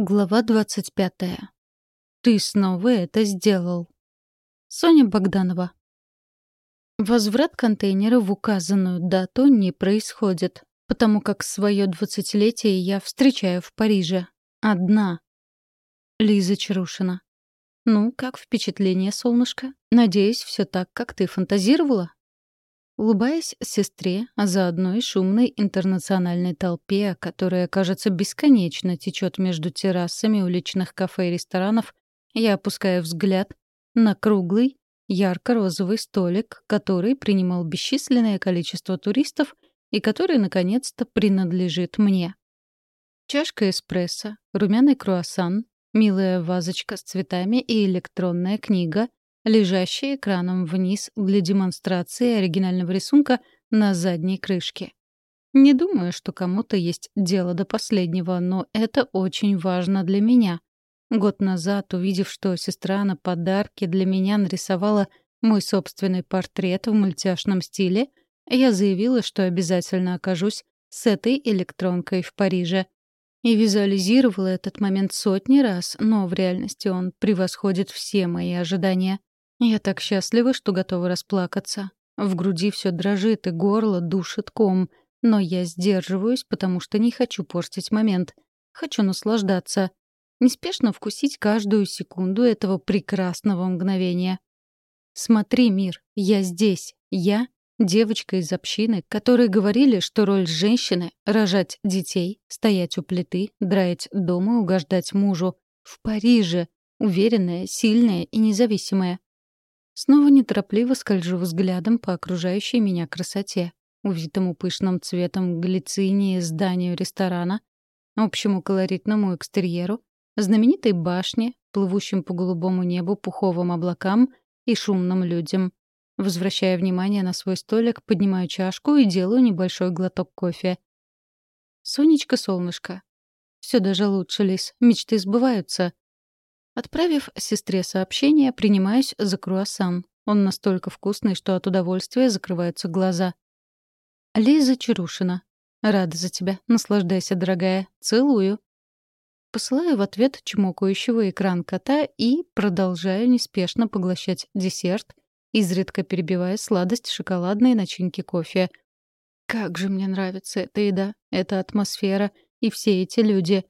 Глава 25. Ты снова это сделал. Соня Богданова. Возврат контейнера в указанную дату не происходит, потому как свое двадцатилетие я встречаю в Париже. Одна. Лиза Чарушина. Ну, как впечатление, солнышко? Надеюсь, все так, как ты фантазировала? Улыбаясь сестре, а заодно и шумной интернациональной толпе, которая, кажется, бесконечно течет между террасами уличных кафе и ресторанов, я опускаю взгляд на круглый, ярко-розовый столик, который принимал бесчисленное количество туристов и который, наконец-то, принадлежит мне. Чашка эспрессо, румяный круассан, милая вазочка с цветами и электронная книга, лежащий экраном вниз для демонстрации оригинального рисунка на задней крышке. Не думаю, что кому-то есть дело до последнего, но это очень важно для меня. Год назад, увидев, что сестра на подарке для меня нарисовала мой собственный портрет в мультяшном стиле, я заявила, что обязательно окажусь с этой электронкой в Париже. И визуализировала этот момент сотни раз, но в реальности он превосходит все мои ожидания. Я так счастлива, что готова расплакаться. В груди все дрожит и горло душит ком, но я сдерживаюсь, потому что не хочу портить момент. Хочу наслаждаться. Неспешно вкусить каждую секунду этого прекрасного мгновения. Смотри, мир, я здесь. Я — девочка из общины, которые говорили, что роль женщины — рожать детей, стоять у плиты, драить дом и угождать мужу. В Париже. Уверенная, сильная и независимая. Снова неторопливо скольжу взглядом по окружающей меня красоте, увитому пышным цветом глицинии зданию ресторана, общему колоритному экстерьеру, знаменитой башне, плывущим по голубому небу пуховым облакам и шумным людям. Возвращая внимание на свой столик, поднимаю чашку и делаю небольшой глоток кофе. «Сонечка-солнышко». Все даже лучше, Лис. Мечты сбываются. Отправив сестре сообщение, принимаюсь за круассан. Он настолько вкусный, что от удовольствия закрываются глаза. Лиза Чарушина. Рада за тебя. Наслаждайся, дорогая. Целую. Посылаю в ответ чмокающего экран кота и продолжаю неспешно поглощать десерт, изредка перебивая сладость шоколадной начинки кофе. Как же мне нравится эта еда, эта атмосфера и все эти люди.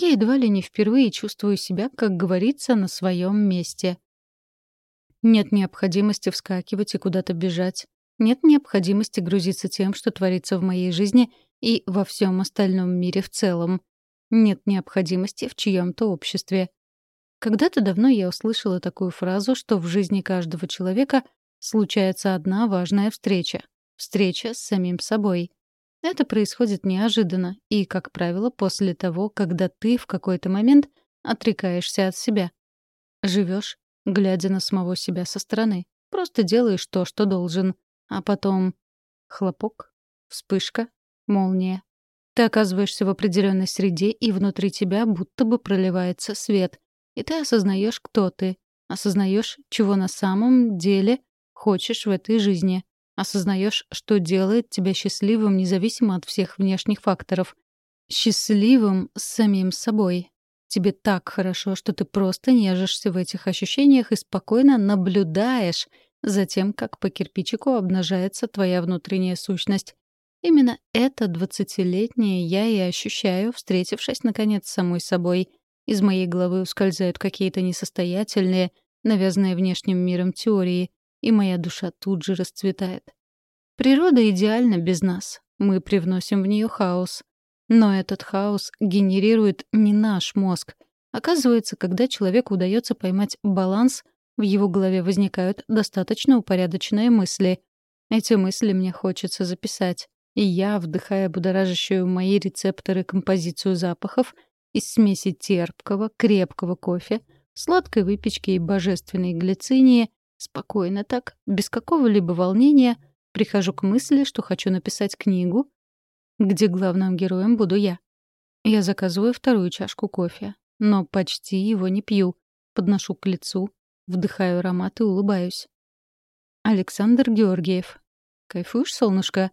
Я едва ли не впервые чувствую себя, как говорится, на своем месте. Нет необходимости вскакивать и куда-то бежать. Нет необходимости грузиться тем, что творится в моей жизни и во всем остальном мире в целом. Нет необходимости в чьем-то обществе. Когда-то давно я услышала такую фразу, что в жизни каждого человека случается одна важная встреча — встреча с самим собой. Это происходит неожиданно и, как правило, после того, когда ты в какой-то момент отрекаешься от себя. Живешь, глядя на самого себя со стороны. Просто делаешь то, что должен. А потом хлопок, вспышка, молния. Ты оказываешься в определенной среде, и внутри тебя будто бы проливается свет. И ты осознаешь, кто ты. Осознаешь, чего на самом деле хочешь в этой жизни. Осознаешь, что делает тебя счастливым независимо от всех внешних факторов. Счастливым с самим собой. Тебе так хорошо, что ты просто нежишься в этих ощущениях и спокойно наблюдаешь за тем, как по кирпичику обнажается твоя внутренняя сущность. Именно это двадцатилетнее я и ощущаю, встретившись, наконец, с самой собой. Из моей головы ускользают какие-то несостоятельные, навязанные внешним миром теории, и моя душа тут же расцветает. Природа идеальна без нас. Мы привносим в нее хаос. Но этот хаос генерирует не наш мозг. Оказывается, когда человеку удается поймать баланс, в его голове возникают достаточно упорядоченные мысли. Эти мысли мне хочется записать. И я, вдыхая будоражащую мои рецепторы композицию запахов из смеси терпкого, крепкого кофе, сладкой выпечки и божественной глицинии, Спокойно так, без какого-либо волнения, прихожу к мысли, что хочу написать книгу, где главным героем буду я. Я заказываю вторую чашку кофе, но почти его не пью. Подношу к лицу, вдыхаю аромат и улыбаюсь. Александр Георгиев. Кайфуешь, солнышко?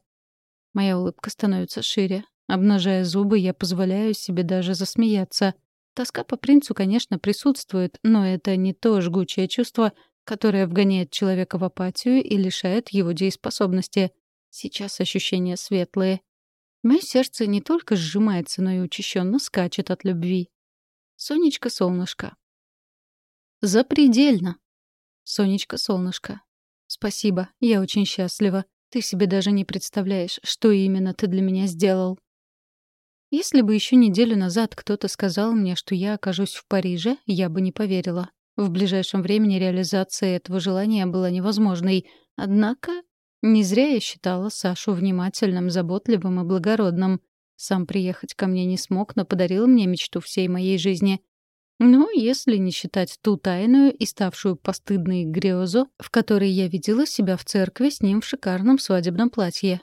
Моя улыбка становится шире. Обнажая зубы, я позволяю себе даже засмеяться. Тоска по принцу, конечно, присутствует, но это не то жгучее чувство, которое вгоняет человека в апатию и лишает его дееспособности. Сейчас ощущения светлые. Мое сердце не только сжимается, но и учащенно скачет от любви. Сонечка-солнышко. Запредельно. Сонечка-солнышко. Спасибо, я очень счастлива. Ты себе даже не представляешь, что именно ты для меня сделал. Если бы еще неделю назад кто-то сказал мне, что я окажусь в Париже, я бы не поверила. В ближайшем времени реализация этого желания была невозможной. Однако не зря я считала Сашу внимательным, заботливым и благородным. Сам приехать ко мне не смог, но подарил мне мечту всей моей жизни. Ну, если не считать ту тайную и ставшую постыдной грезу, в которой я видела себя в церкви с ним в шикарном свадебном платье.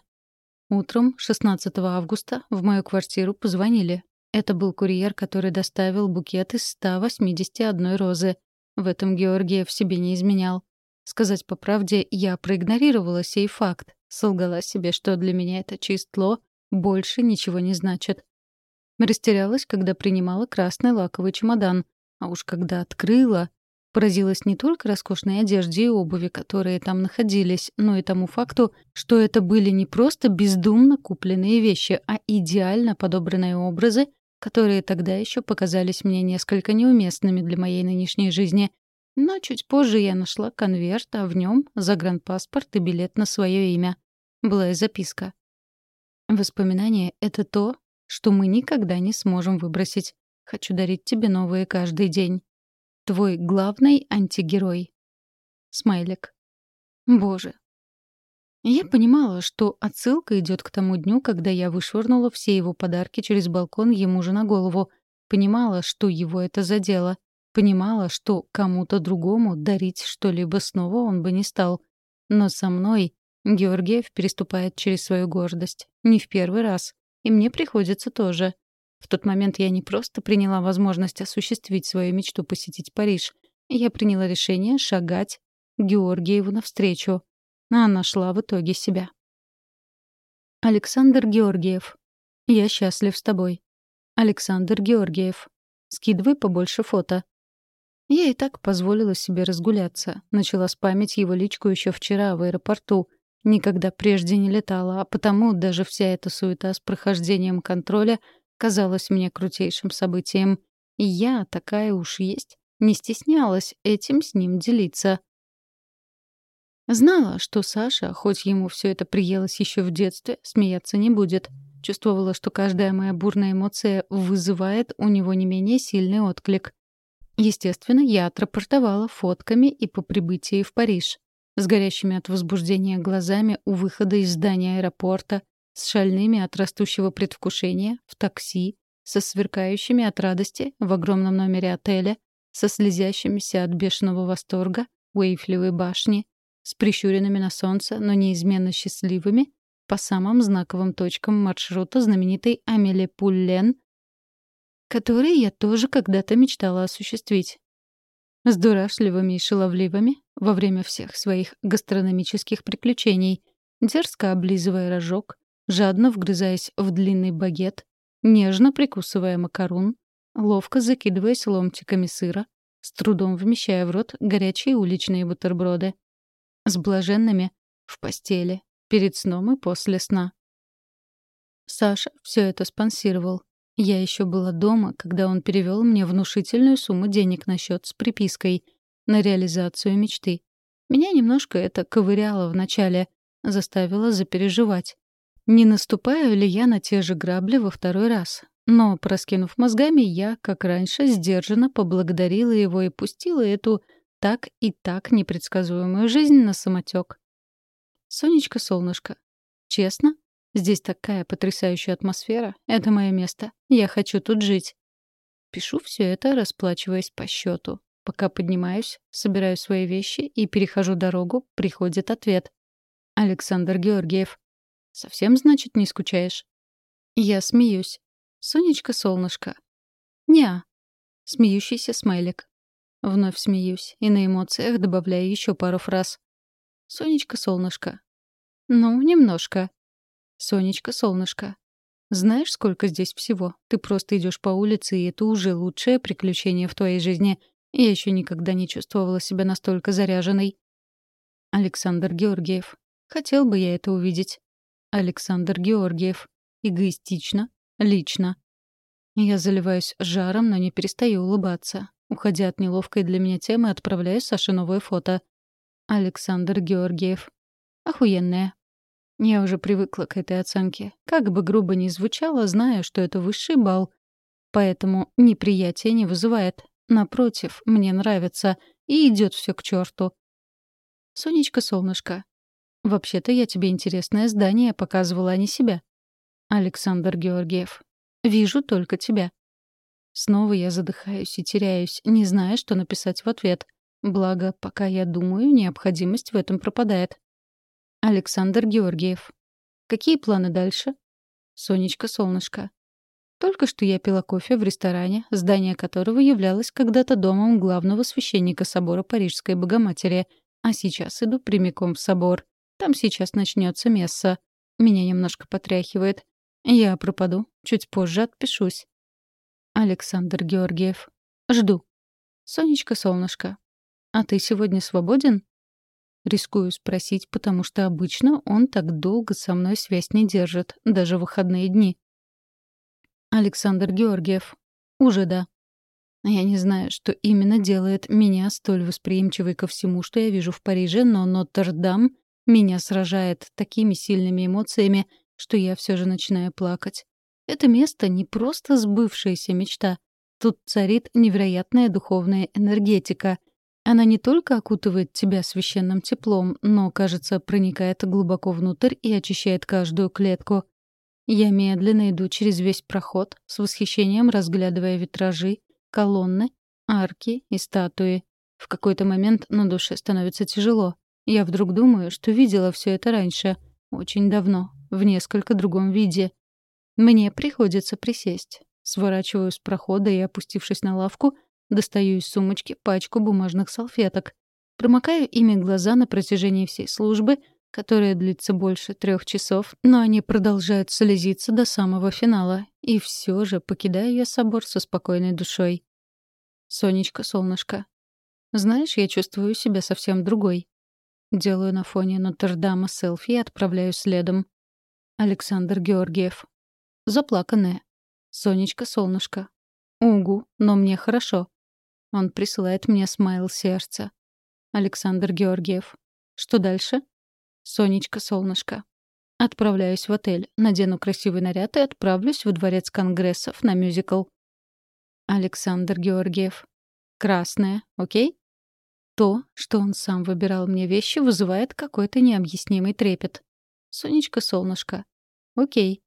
Утром 16 августа в мою квартиру позвонили. Это был курьер, который доставил букет из 181 розы. В этом Георгиев себе не изменял. Сказать по правде, я проигнорировала сей факт, солгала себе, что для меня это чистло больше ничего не значит. Растерялась, когда принимала красный лаковый чемодан, а уж когда открыла, Поразилась не только роскошной одежде и обуви, которые там находились, но и тому факту, что это были не просто бездумно купленные вещи, а идеально подобранные образы, которые тогда еще показались мне несколько неуместными для моей нынешней жизни. Но чуть позже я нашла конверт, а в нем загранпаспорт и билет на свое имя. Была и записка. Воспоминания — это то, что мы никогда не сможем выбросить. Хочу дарить тебе новые каждый день. Твой главный антигерой. Смайлик. Боже. Я понимала, что отсылка идет к тому дню, когда я вышвырнула все его подарки через балкон ему же на голову. Понимала, что его это задело. Понимала, что кому-то другому дарить что-либо снова он бы не стал. Но со мной Георгиев переступает через свою гордость. Не в первый раз. И мне приходится тоже. В тот момент я не просто приняла возможность осуществить свою мечту посетить Париж. Я приняла решение шагать Георгиеву навстречу. А она шла в итоге себя. Александр Георгиев. Я счастлив с тобой. Александр Георгиев. Скидывай побольше фото. Я и так позволила себе разгуляться. Начала спамить его личку еще вчера в аэропорту. Никогда прежде не летала, а потому даже вся эта суета с прохождением контроля — казалось мне крутейшим событием. И я, такая уж есть, не стеснялась этим с ним делиться. Знала, что Саша, хоть ему все это приелось еще в детстве, смеяться не будет. Чувствовала, что каждая моя бурная эмоция вызывает у него не менее сильный отклик. Естественно, я отрапортовала фотками и по прибытии в Париж. С горящими от возбуждения глазами у выхода из здания аэропорта, с шальными от растущего предвкушения, в такси, со сверкающими от радости в огромном номере отеля, со слезящимися от бешеного восторга у Эйфелевой башни, с прищуренными на солнце, но неизменно счастливыми, по самым знаковым точкам маршрута знаменитой Амели Пуллен, который я тоже когда-то мечтала осуществить. С дурашливыми и шаловливыми во время всех своих гастрономических приключений, дерзко облизывая рожок, жадно вгрызаясь в длинный багет, нежно прикусывая макарун, ловко закидываясь ломтиками сыра, с трудом вмещая в рот горячие уличные бутерброды. С блаженными в постели, перед сном и после сна. Саша все это спонсировал. Я еще была дома, когда он перевел мне внушительную сумму денег на счет с припиской на реализацию мечты. Меня немножко это ковыряло вначале, заставило запереживать. Не наступаю ли я на те же грабли во второй раз? Но, проскинув мозгами, я, как раньше, сдержанно поблагодарила его и пустила эту так и так непредсказуемую жизнь на самотек. Сонечка-солнышко. Честно? Здесь такая потрясающая атмосфера. Это мое место. Я хочу тут жить. Пишу все это, расплачиваясь по счету. Пока поднимаюсь, собираю свои вещи и перехожу дорогу, приходит ответ. Александр Георгиев. Совсем, значит, не скучаешь? Я смеюсь. Сонечка-солнышко. Неа. Смеющийся смайлик. Вновь смеюсь и на эмоциях добавляю еще пару фраз. Сонечка-солнышко. Ну, немножко. Сонечка-солнышко. Знаешь, сколько здесь всего? Ты просто идешь по улице, и это уже лучшее приключение в твоей жизни. Я еще никогда не чувствовала себя настолько заряженной. Александр Георгиев. Хотел бы я это увидеть. Александр Георгиев. Эгоистично. Лично. Я заливаюсь жаром, но не перестаю улыбаться. Уходя от неловкой для меня темы, отправляю Саше новое фото. Александр Георгиев. Охуенная. Я уже привыкла к этой оценке. Как бы грубо ни звучало, знаю, что это высший балл. Поэтому неприятие не вызывает. Напротив, мне нравится. И идет все к черту. Сонечка, солнышко. Вообще-то я тебе интересное здание показывала, а не себя. Александр Георгиев. Вижу только тебя. Снова я задыхаюсь и теряюсь, не зная, что написать в ответ. Благо, пока я думаю, необходимость в этом пропадает. Александр Георгиев. Какие планы дальше? Сонечка Солнышко. Только что я пила кофе в ресторане, здание которого являлось когда-то домом главного священника собора Парижской Богоматери, а сейчас иду прямиком в собор. Там сейчас начнется месса. Меня немножко потряхивает. Я пропаду, чуть позже отпишусь. Александр Георгиев. Жду. Сонечка, солнышко. А ты сегодня свободен? Рискую спросить, потому что обычно он так долго со мной связь не держит, даже в выходные дни. Александр Георгиев. Уже да. Я не знаю, что именно делает меня столь восприимчивой ко всему, что я вижу в Париже, но Нотр-Дам меня сражает такими сильными эмоциями, что я все же начинаю плакать. Это место не просто сбывшаяся мечта. Тут царит невероятная духовная энергетика — она не только окутывает тебя священным теплом, но, кажется, проникает глубоко внутрь и очищает каждую клетку. Я медленно иду через весь проход, с восхищением разглядывая витражи, колонны, арки и статуи. В какой-то момент на душе становится тяжело. Я вдруг думаю, что видела все это раньше, очень давно, в несколько другом виде. Мне приходится присесть. Сворачиваю с прохода и, опустившись на лавку, Достаю из сумочки пачку бумажных салфеток. Промокаю ими глаза на протяжении всей службы, которая длится больше трех часов, но они продолжают слезиться до самого финала. И все же покидаю я собор со спокойной душой. Сонечка, солнышко. Знаешь, я чувствую себя совсем другой. Делаю на фоне Нотр-Дама селфи и отправляю следом. Александр Георгиев. Заплаканная. Сонечка, солнышко. Угу, но мне хорошо. Он присылает мне смайл сердца. Александр Георгиев. Что дальше? Сонечка, солнышко. Отправляюсь в отель, надену красивый наряд и отправлюсь в дворец конгрессов на мюзикл. Александр Георгиев. Красное, окей? То, что он сам выбирал мне вещи, вызывает какой-то необъяснимый трепет. Сонечка, солнышко. Окей.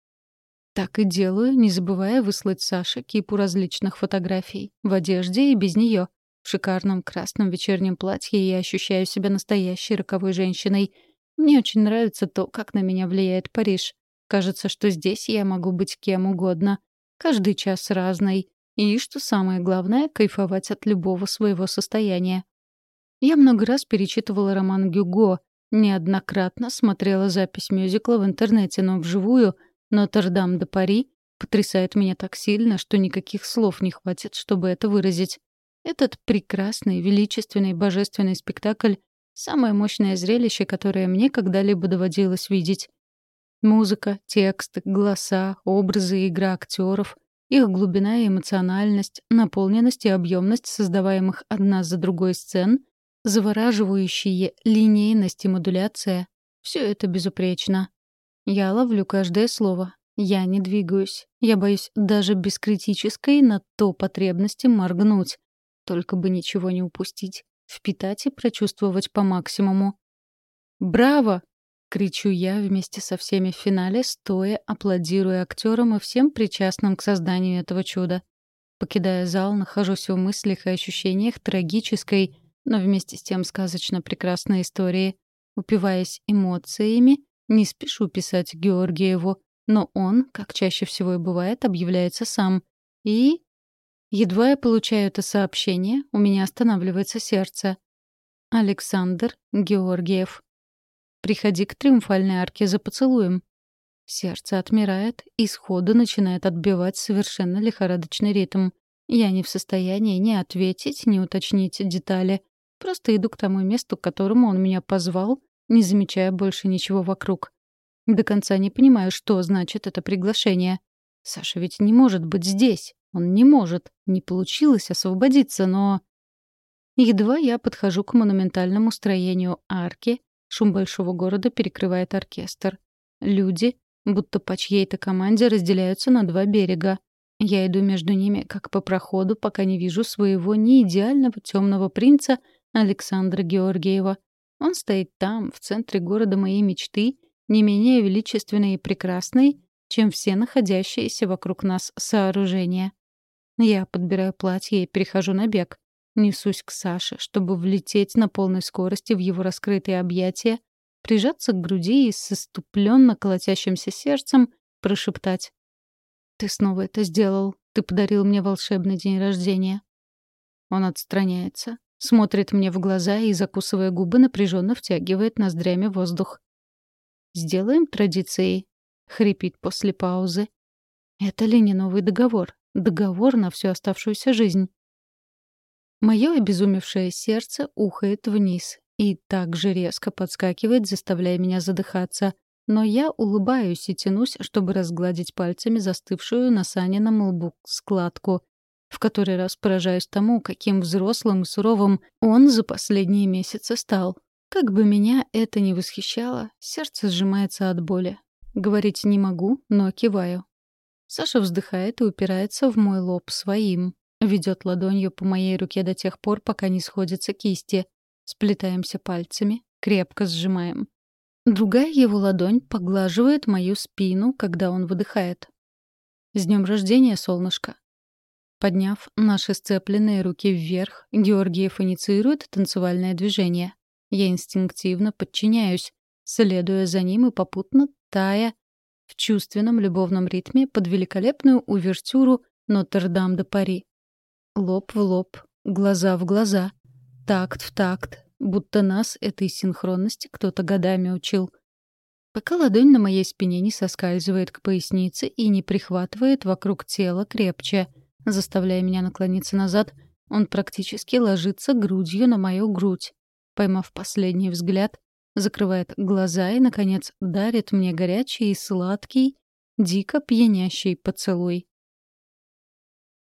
Так и делаю, не забывая выслать Саше кипу различных фотографий. В одежде и без нее. В шикарном красном вечернем платье я ощущаю себя настоящей роковой женщиной. Мне очень нравится то, как на меня влияет Париж. Кажется, что здесь я могу быть кем угодно. Каждый час разный. И, что самое главное, кайфовать от любого своего состояния. Я много раз перечитывала роман Гюго, неоднократно смотрела запись мюзикла в интернете, но вживую — Нотр-Дам де Пари потрясает меня так сильно, что никаких слов не хватит, чтобы это выразить. Этот прекрасный, величественный, божественный спектакль — самое мощное зрелище, которое мне когда-либо доводилось видеть. Музыка, текст, голоса, образы игра актеров, их глубина и эмоциональность, наполненность и объемность создаваемых одна за другой сцен, завораживающие линейность и модуляция — все это безупречно. Я ловлю каждое слово. Я не двигаюсь. Я боюсь даже без критической на то потребности моргнуть. Только бы ничего не упустить. Впитать и прочувствовать по максимуму. «Браво!» — кричу я вместе со всеми в финале, стоя, аплодируя актерам и всем причастным к созданию этого чуда. Покидая зал, нахожусь в мыслях и ощущениях трагической, но вместе с тем сказочно прекрасной истории. Упиваясь эмоциями не спешу писать Георгиеву, но он, как чаще всего и бывает, объявляется сам. И... Едва я получаю это сообщение, у меня останавливается сердце. Александр Георгиев. Приходи к Триумфальной арке за поцелуем. Сердце отмирает и сходу начинает отбивать совершенно лихорадочный ритм. Я не в состоянии ни ответить, ни уточнить детали. Просто иду к тому месту, к которому он меня позвал, не замечая больше ничего вокруг. До конца не понимаю, что значит это приглашение. Саша ведь не может быть здесь. Он не может. Не получилось освободиться, но... Едва я подхожу к монументальному строению арки, шум большого города перекрывает оркестр. Люди, будто по чьей-то команде, разделяются на два берега. Я иду между ними, как по проходу, пока не вижу своего неидеального темного принца Александра Георгиева. Он стоит там, в центре города моей мечты, не менее величественный и прекрасный, чем все находящиеся вокруг нас сооружения. Я подбираю платье и перехожу на бег. Несусь к Саше, чтобы влететь на полной скорости в его раскрытые объятия, прижаться к груди и с иступленно колотящимся сердцем прошептать. «Ты снова это сделал. Ты подарил мне волшебный день рождения». Он отстраняется, смотрит мне в глаза и, закусывая губы, напряженно втягивает ноздрями воздух. «Сделаем традицией», — хрипит после паузы. «Это ли не новый договор? Договор на всю оставшуюся жизнь?» Мое обезумевшее сердце ухает вниз и так же резко подскакивает, заставляя меня задыхаться. Но я улыбаюсь и тянусь, чтобы разгладить пальцами застывшую на Санином лбу складку. В который раз поражаюсь тому, каким взрослым и суровым он за последние месяцы стал. Как бы меня это ни восхищало, сердце сжимается от боли. Говорить не могу, но киваю. Саша вздыхает и упирается в мой лоб своим. Ведет ладонью по моей руке до тех пор, пока не сходятся кисти. Сплетаемся пальцами, крепко сжимаем. Другая его ладонь поглаживает мою спину, когда он выдыхает. «С днем рождения, солнышко!» Подняв наши сцепленные руки вверх, Георгиев инициирует танцевальное движение. Я инстинктивно подчиняюсь, следуя за ним и попутно тая в чувственном любовном ритме под великолепную увертюру «Нотр-Дам де Пари». Лоб в лоб, глаза в глаза, такт в такт, будто нас этой синхронности кто-то годами учил. Пока ладонь на моей спине не соскальзывает к пояснице и не прихватывает вокруг тела крепче, заставляя меня наклониться назад, он практически ложится грудью на мою грудь. Поймав последний взгляд, закрывает глаза и, наконец, дарит мне горячий и сладкий, дико пьянящий поцелуй.